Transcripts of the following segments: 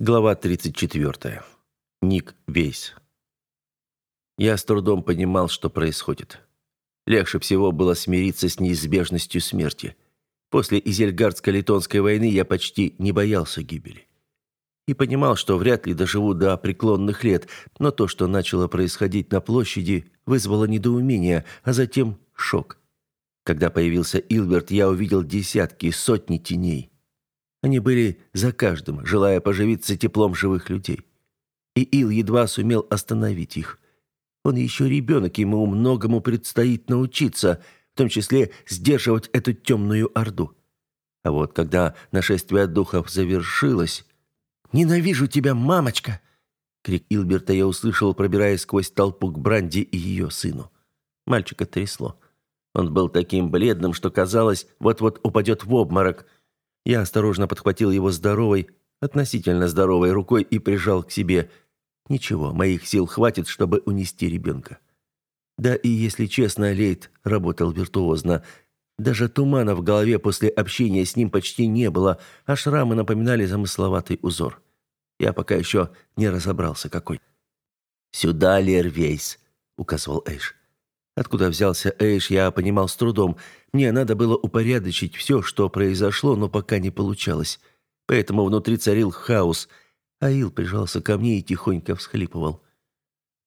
Глава 34. Ник Вейс. Я с трудом понимал, что происходит. Легче всего было смириться с неизбежностью смерти. После Изельгардско-Литонской войны я почти не боялся гибели. И понимал, что вряд ли доживу до преклонных лет, но то, что начало происходить на площади, вызвало недоумение, а затем шок. Когда появился Илберт, я увидел десятки, сотни теней – они были за каждым, желая поживиться теплом живых людей. И Ил едва сумел остановить их. Он еще ребенок, ему многому предстоит научиться, в том числе сдерживать эту темную орду. А вот когда нашествие духов завершилось... «Ненавижу тебя, мамочка!» Крик Илберта я услышал, пробираясь сквозь толпу к Бранди и ее сыну. Мальчика трясло. Он был таким бледным, что казалось, вот-вот упадет в обморок – я осторожно подхватил его здоровой, относительно здоровой рукой и прижал к себе. Ничего, моих сил хватит, чтобы унести ребенка. Да и, если честно, Лейт работал виртуозно. Даже тумана в голове после общения с ним почти не было, а шрамы напоминали замысловатый узор. Я пока еще не разобрался, какой. «Сюда, Лервейс», — указывал Эйш. Откуда взялся Эйш, я понимал с трудом. Мне надо было упорядочить все, что произошло, но пока не получалось. Поэтому внутри царил хаос. Аил прижался ко мне и тихонько всхлипывал.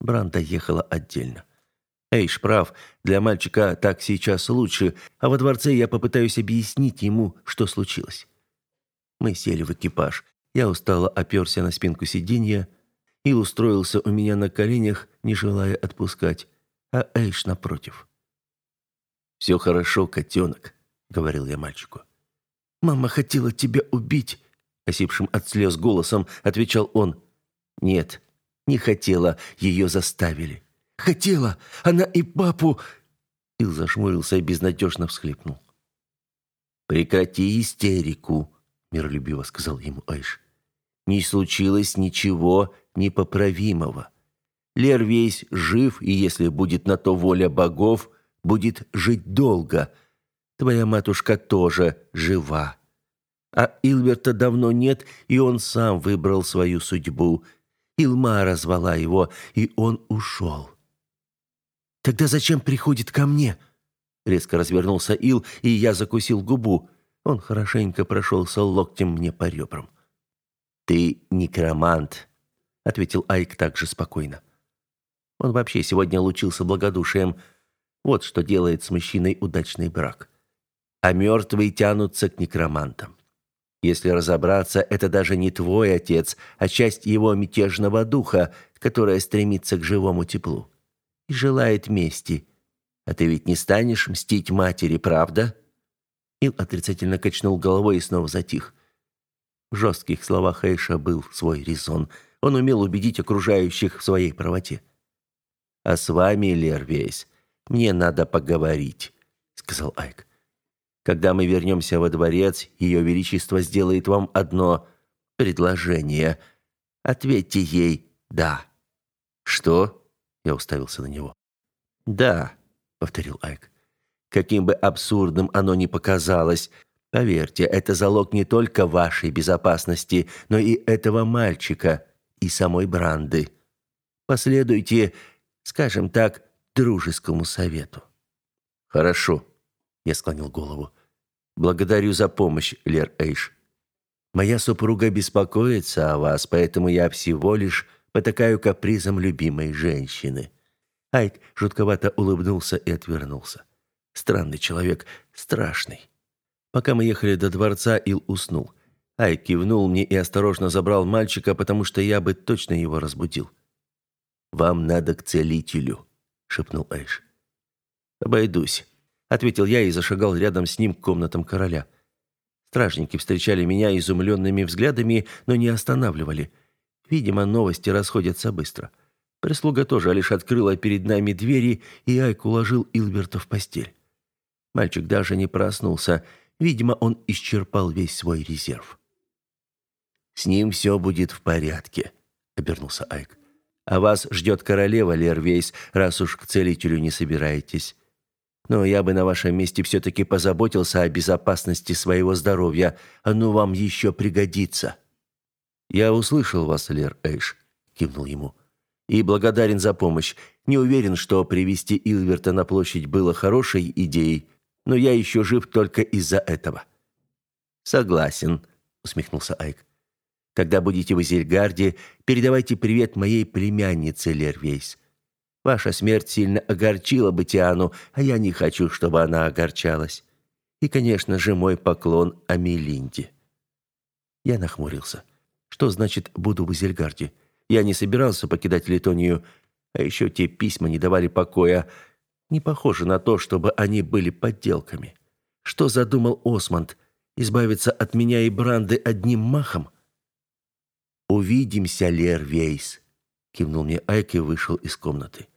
Бранта ехала отдельно. Эйш прав, для мальчика так сейчас лучше, а во дворце я попытаюсь объяснить ему, что случилось. Мы сели в экипаж. Я устало оперся на спинку сиденья. Ил устроился у меня на коленях, не желая отпускать а Эйш напротив. «Все хорошо, котенок», — говорил я мальчику. «Мама хотела тебя убить», — осипшим от слез голосом отвечал он. «Нет, не хотела, ее заставили». «Хотела! Она и папу...» Ил зашмурился и безнадежно всхлипнул. «Прекрати истерику», — миролюбиво сказал ему Айш. «Не случилось ничего непоправимого. Лер весь жив, и если будет на то воля богов, будет жить долго. Твоя матушка тоже жива. А Илберта давно нет, и он сам выбрал свою судьбу. Илма развала его, и он ушел. «Тогда зачем приходит ко мне?» Резко развернулся Ил, и я закусил губу. Он хорошенько прошелся локтем мне по ребрам. «Ты некромант», — ответил Айк также спокойно. Он вообще сегодня лучился благодушием. Вот что делает с мужчиной удачный брак. А мертвые тянутся к некромантам. Если разобраться, это даже не твой отец, а часть его мятежного духа, которая стремится к живому теплу и желает мести. А ты ведь не станешь мстить матери, правда? Ил отрицательно качнул головой и снова затих. В жестких словах Эйша был свой резон. Он умел убедить окружающих в своей правоте. А с вами, Лервейс, мне надо поговорить», — сказал Айк. «Когда мы вернемся во дворец, ее величество сделает вам одно предложение. Ответьте ей «да». «Что?» — я уставился на него. «Да», — повторил Айк. «Каким бы абсурдным оно ни показалось, поверьте, это залог не только вашей безопасности, но и этого мальчика и самой Бранды. Последуйте скажем так, дружескому совету. Хорошо, я склонил голову. Благодарю за помощь, Лер Эйш. Моя супруга беспокоится о вас, поэтому я всего лишь потакаю капризом любимой женщины. Айк жутковато улыбнулся и отвернулся. Странный человек, страшный. Пока мы ехали до дворца, Ил уснул. Айк кивнул мне и осторожно забрал мальчика, потому что я бы точно его разбудил. «Вам надо к целителю», — шепнул Эйш. «Обойдусь», — ответил я и зашагал рядом с ним к комнатам короля. Стражники встречали меня изумленными взглядами, но не останавливали. Видимо, новости расходятся быстро. Прислуга тоже лишь открыла перед нами двери, и Айк уложил Илберта в постель. Мальчик даже не проснулся. Видимо, он исчерпал весь свой резерв. «С ним все будет в порядке», — обернулся Айк. А вас ждет королева, Лервейс, раз уж к целителю не собираетесь. Но я бы на вашем месте все-таки позаботился о безопасности своего здоровья. Оно вам еще пригодится». «Я услышал вас, Лер Эйш», — кивнул ему. «И благодарен за помощь. Не уверен, что привести Илверта на площадь было хорошей идеей, но я еще жив только из-за этого». «Согласен», — усмехнулся Айк. «Когда будете в Изельгарде, передавайте привет моей племяннице Лервейс. Ваша смерть сильно огорчила бы Тиану, а я не хочу, чтобы она огорчалась. И, конечно же, мой поклон Амелинде». Я нахмурился. «Что значит «буду в Изельгарде»? Я не собирался покидать Литонию, а еще те письма не давали покоя. Не похоже на то, чтобы они были подделками. Что задумал Осмонд? Избавиться от меня и Бранды одним махом? «Увидимся, Лер Вейс», — кивнул мне Айк и вышел из комнаты.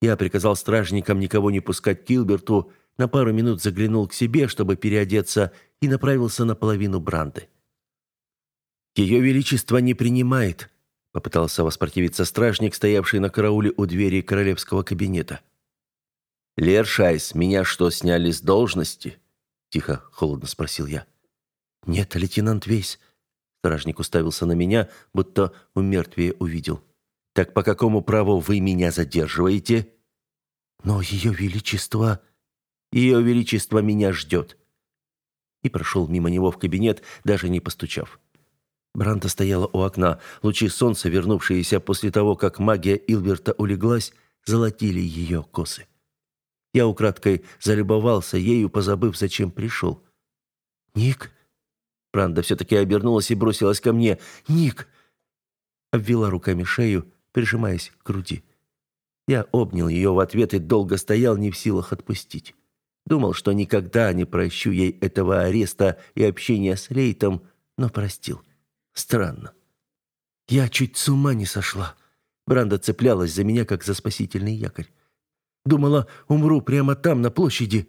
Я приказал стражникам никого не пускать к Килберту, на пару минут заглянул к себе, чтобы переодеться, и направился на половину Бранды. «Ее Величество не принимает», — попытался воспротивиться стражник, стоявший на карауле у двери королевского кабинета. «Лер Шайс, меня что, сняли с должности?» — тихо, холодно спросил я. «Нет, лейтенант Вейс». Стражник уставился на меня, будто у мертвия увидел. «Так по какому праву вы меня задерживаете?» «Но ее величество...» «Ее величество меня ждет». И прошел мимо него в кабинет, даже не постучав. Бранта стояла у окна. Лучи солнца, вернувшиеся после того, как магия Илберта улеглась, золотили ее косы. Я украдкой залюбовался ею, позабыв, зачем пришел. «Ник?» Бранда все-таки обернулась и бросилась ко мне. «Ник!» Обвела руками шею, прижимаясь к груди. Я обнял ее в ответ и долго стоял, не в силах отпустить. Думал, что никогда не прощу ей этого ареста и общения с Лейтом, но простил. Странно. Я чуть с ума не сошла. Бранда цеплялась за меня, как за спасительный якорь. Думала, умру прямо там, на площади.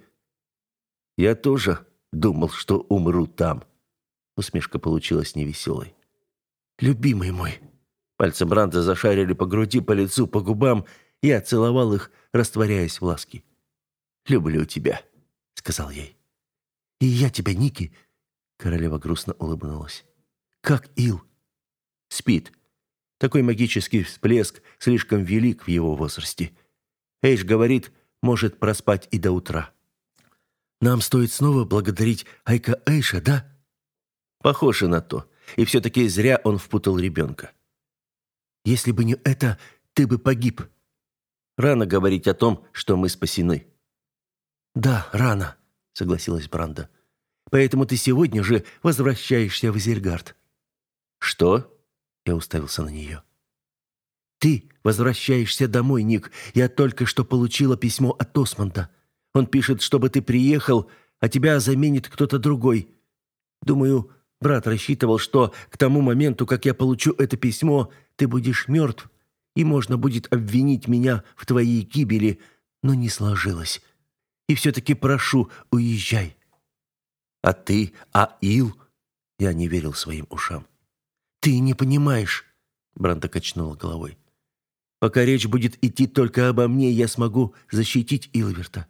Я тоже думал, что умру там. Усмешка получилась невеселой. Любимый мой. Пальцы Бранда зашарили по груди, по лицу, по губам. Я целовал их, растворяясь в ласке. «Люблю тебя», — сказал ей. «И я тебя, Ники», — королева грустно улыбнулась. Как Ил? Спит. Такой магический всплеск слишком велик в его возрасте. Эйш говорит, может проспать и до утра. Нам стоит снова благодарить Айка Эйша, да? Похоже на то. И все-таки зря он впутал ребенка. Если бы не это, ты бы погиб. Рано говорить о том, что мы спасены. Да, рано, согласилась Бранда. Поэтому ты сегодня же возвращаешься в Зельгард. «Что?» Я уставился на нее. «Ты возвращаешься домой, Ник. Я только что получила письмо от Осмонда. Он пишет, чтобы ты приехал, а тебя заменит кто-то другой. Думаю, брат рассчитывал, что к тому моменту, как я получу это письмо, ты будешь мертв, и можно будет обвинить меня в твоей гибели, но не сложилось. И все-таки прошу, уезжай». «А ты, а Ил?» Я не верил своим ушам. «Ты не понимаешь», — Бранта качнула головой. «Пока речь будет идти только обо мне, я смогу защитить Илверта.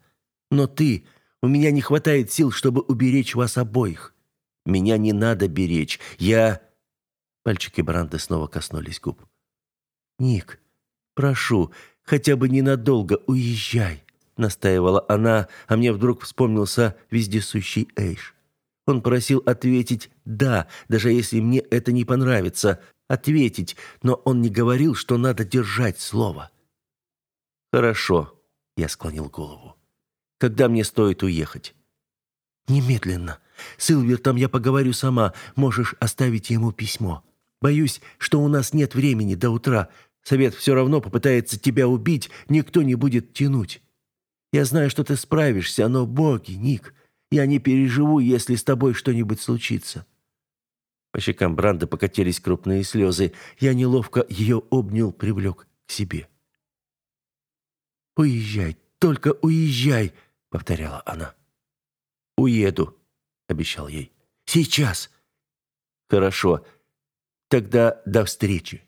Но ты, у меня не хватает сил, чтобы уберечь вас обоих. Меня не надо беречь. Я...» Пальчики Бранты снова коснулись губ. «Ник, прошу, хотя бы ненадолго уезжай», — настаивала она, а мне вдруг вспомнился вездесущий Эйш. Он просил ответить «да», даже если мне это не понравится. Ответить, но он не говорил, что надо держать слово. «Хорошо», — я склонил голову. «Когда мне стоит уехать?» «Немедленно. С Илвертом я поговорю сама. Можешь оставить ему письмо. Боюсь, что у нас нет времени до утра. Совет все равно попытается тебя убить, никто не будет тянуть. Я знаю, что ты справишься, но боги, Ник, я не переживу, если с тобой что-нибудь случится». По щекам Бранда покатились крупные слезы. Я неловко ее обнял, привлек к себе. «Уезжай, только уезжай», — повторяла она. «Уеду», — обещал ей. «Сейчас». «Хорошо. Тогда до встречи».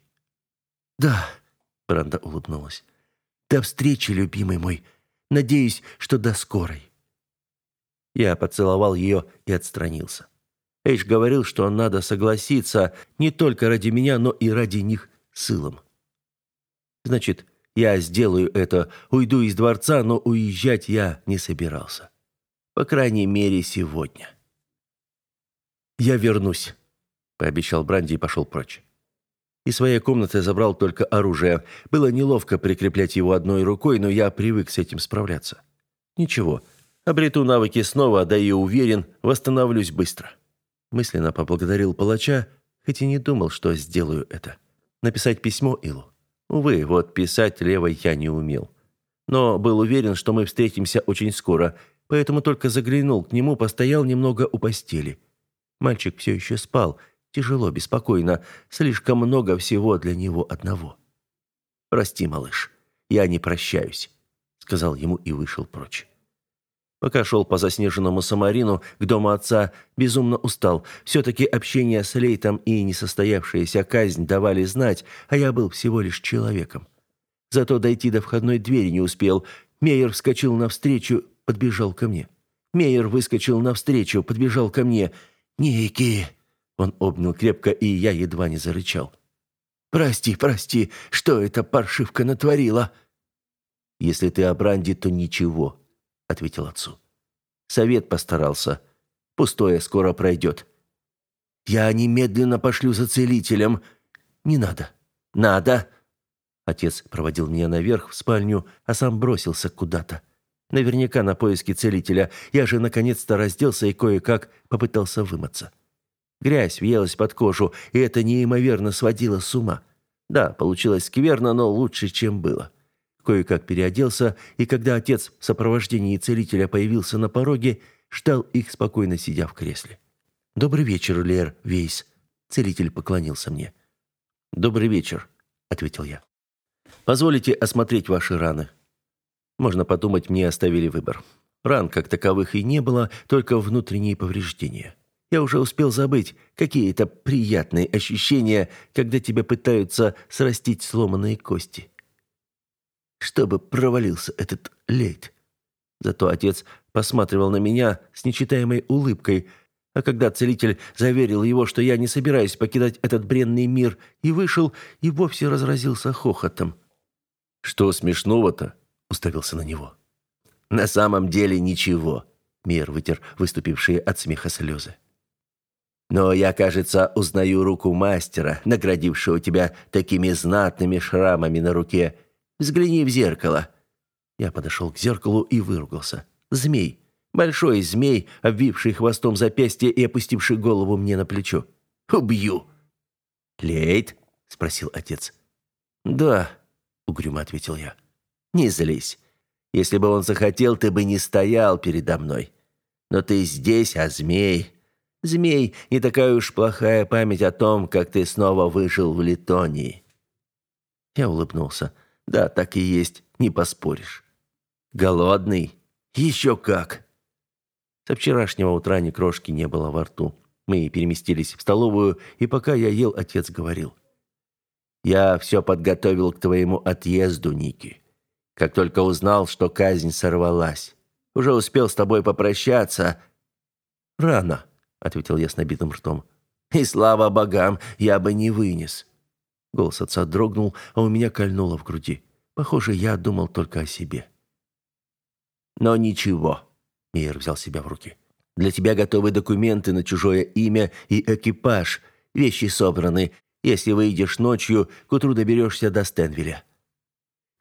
«Да», — Бранда улыбнулась. «До встречи, любимый мой. Надеюсь, что до скорой». Я поцеловал ее и отстранился. Эйш говорил, что надо согласиться не только ради меня, но и ради них с. Значит, я сделаю это, уйду из дворца, но уезжать я не собирался. По крайней мере, сегодня. «Я вернусь», — пообещал Бранди и пошел прочь. Из своей комнаты забрал только оружие. Было неловко прикреплять его одной рукой, но я привык с этим справляться. Ничего, обрету навыки снова, да и уверен, восстановлюсь быстро. Мысленно поблагодарил палача, хоть и не думал, что сделаю это. Написать письмо Илу. Увы, вот писать левой я не умел. Но был уверен, что мы встретимся очень скоро, поэтому только заглянул к нему, постоял немного у постели. Мальчик все еще спал, тяжело, беспокойно, слишком много всего для него одного. «Прости, малыш, я не прощаюсь», — сказал ему и вышел прочь. Пока шел по заснеженному Самарину к дому отца, безумно устал. Все-таки общение с Лейтом и несостоявшаяся казнь давали знать, а я был всего лишь человеком. Зато дойти до входной двери не успел. Мейер вскочил навстречу, подбежал ко мне. Мейер выскочил навстречу, подбежал ко мне. «Ники!» Он обнял крепко, и я едва не зарычал. «Прости, прости, что эта паршивка натворила?» «Если ты о Бранде, то ничего», — ответил отцу. «Совет постарался. Пустое скоро пройдет». «Я немедленно пошлю за целителем». «Не надо». «Надо». Отец проводил меня наверх в спальню, а сам бросился куда-то. Наверняка на поиски целителя. Я же наконец-то разделся и кое-как попытался вымыться. Грязь въелась под кожу, и это неимоверно сводило с ума. Да, получилось скверно, но лучше, чем было. Кое-как переоделся, и когда отец в сопровождении целителя появился на пороге, ждал их, спокойно сидя в кресле. «Добрый вечер, Лер Вейс», — целитель поклонился мне. «Добрый вечер», — ответил я. «Позволите осмотреть ваши раны?» Можно подумать, мне оставили выбор. Ран как таковых и не было, только внутренние повреждения. Я уже успел забыть какие-то приятные ощущения, когда тебя пытаются срастить сломанные кости. Чтобы провалился этот лейт. Зато отец посматривал на меня с нечитаемой улыбкой, а когда целитель заверил его, что я не собираюсь покидать этот бренный мир, и вышел, и вовсе разразился хохотом. «Что смешного-то?» — уставился на него. «На самом деле ничего», — Мир вытер выступившие от смеха слезы. Но я, кажется, узнаю руку мастера, наградившего тебя такими знатными шрамами на руке. Взгляни в зеркало». Я подошел к зеркалу и выругался. «Змей. Большой змей, обвивший хвостом запястье и опустивший голову мне на плечо. Убью!» «Лейт?» — спросил отец. «Да», — угрюмо ответил я. «Не злись. Если бы он захотел, ты бы не стоял передо мной. Но ты здесь, а змей Змей, не такая уж плохая память о том, как ты снова выжил в Литонии. Я улыбнулся. Да, так и есть, не поспоришь. Голодный? Еще как. Со вчерашнего утра ни крошки не было во рту. Мы переместились в столовую, и пока я ел, отец говорил. «Я все подготовил к твоему отъезду, Ники. Как только узнал, что казнь сорвалась. Уже успел с тобой попрощаться. Рано. — ответил я с набитым ртом. «И слава богам, я бы не вынес». Голос отца дрогнул, а у меня кольнуло в груди. Похоже, я думал только о себе. «Но ничего», — Мейер взял себя в руки. «Для тебя готовы документы на чужое имя и экипаж. Вещи собраны. Если выйдешь ночью, к утру доберешься до Стенвилля.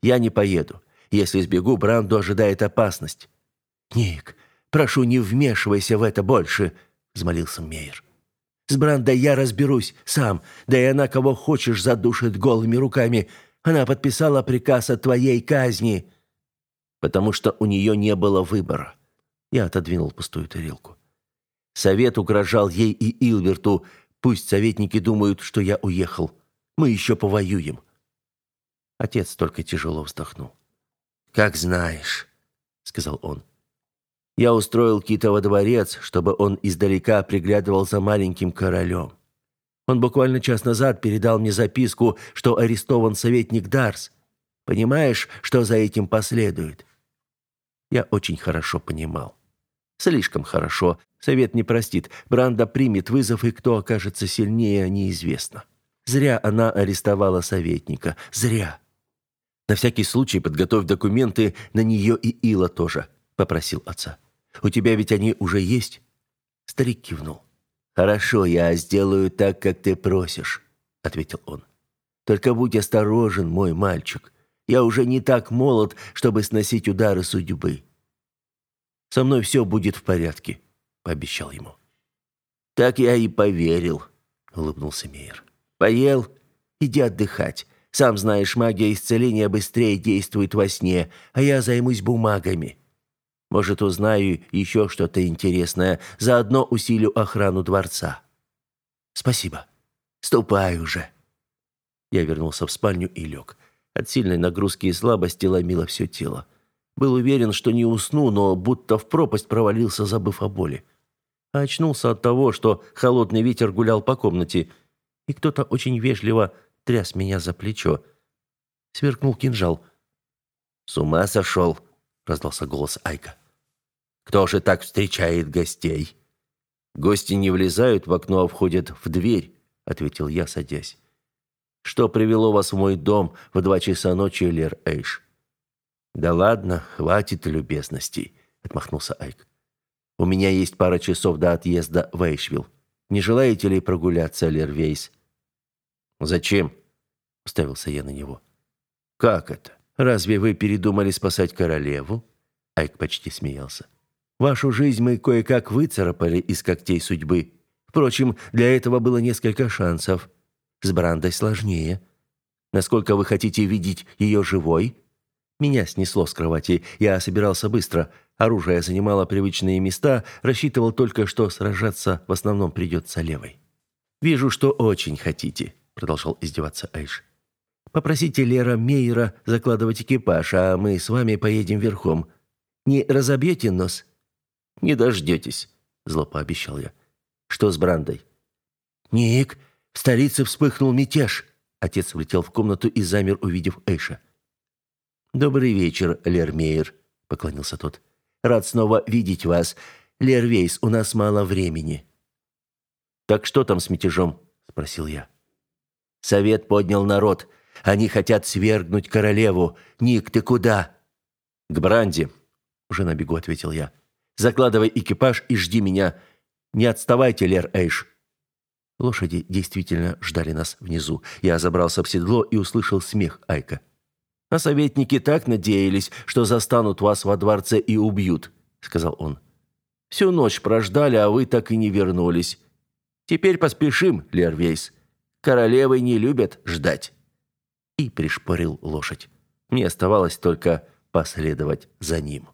Я не поеду. Если сбегу, Бранду ожидает опасность. Ник, прошу, не вмешивайся в это больше», взмолился Мейер. С Брандой я разберусь сам, да и она кого хочешь задушит голыми руками. Она подписала приказ о твоей казни, потому что у нее не было выбора. Я отодвинул пустую тарелку. Совет угрожал ей и Илверту. Пусть советники думают, что я уехал. Мы еще повоюем. Отец только тяжело вздохнул. «Как знаешь», — сказал он. Я устроил Кита во дворец, чтобы он издалека приглядывал за маленьким королем. Он буквально час назад передал мне записку, что арестован советник Дарс. Понимаешь, что за этим последует? Я очень хорошо понимал. Слишком хорошо. Совет не простит. Бранда примет вызов, и кто окажется сильнее, неизвестно. Зря она арестовала советника. Зря. На всякий случай подготовь документы на нее и Ила тоже, попросил отца. У тебя ведь они уже есть? Старик кивнул. Хорошо, я сделаю так, как ты просишь, ответил он. Только будь осторожен, мой мальчик. Я уже не так молод, чтобы сносить удары судьбы. Со мной все будет в порядке, пообещал ему. Так я и поверил, улыбнулся Мейер. Поел? Иди отдыхать. Сам знаешь, магия исцеления быстрее действует во сне, а я займусь бумагами. Может, узнаю еще что-то интересное, заодно усилю охрану дворца. Спасибо. Ступай уже. Я вернулся в спальню и лег. От сильной нагрузки и слабости ломило все тело. Был уверен, что не усну, но будто в пропасть провалился, забыв о боли. А очнулся от того, что холодный ветер гулял по комнате, и кто-то очень вежливо тряс меня за плечо. Сверкнул кинжал. «С ума сошел!» — раздался голос Айка. «Кто же так встречает гостей?» «Гости не влезают в окно, а входят в дверь», — ответил я, садясь. «Что привело вас в мой дом в два часа ночи, Лер Эйш?» «Да ладно, хватит любезностей», — отмахнулся Айк. «У меня есть пара часов до отъезда в Эйшвилл. Не желаете ли прогуляться, Лер Вейс?» «Зачем?» — уставился я на него. «Как это? Разве вы передумали спасать королеву?» Айк почти смеялся. «Вашу жизнь мы кое-как выцарапали из когтей судьбы. Впрочем, для этого было несколько шансов. С Брандой сложнее. Насколько вы хотите видеть ее живой?» Меня снесло с кровати. Я собирался быстро. Оружие занимало привычные места, рассчитывал только, что сражаться в основном придется левой. «Вижу, что очень хотите», продолжал издеваться Айш. Попросите Лера Мейера закладывать экипаж, а мы с вами поедем верхом. Не разобьете нос? Не дождетесь, зло пообещал я. Что с Брандой? Ник, в столице вспыхнул мятеж. Отец влетел в комнату и замер, увидев Эйша. Добрый вечер, Лер Мейер, поклонился тот. Рад снова видеть вас. Лер Вейс, у нас мало времени. Так что там с мятежом? спросил я. Совет поднял народ. Они хотят свергнуть королеву. Ник, ты куда? К Бранди, уже на бегу ответил я. Закладывай экипаж и жди меня. Не отставайте, Лер Эйш. Лошади действительно ждали нас внизу. Я забрался в седло и услышал смех Айка. А советники так надеялись, что застанут вас во дворце и убьют, сказал он. Всю ночь прождали, а вы так и не вернулись. Теперь поспешим, Лер Вейс. Королевы не любят ждать. И пришпорил лошадь. Мне оставалось только последовать за ним.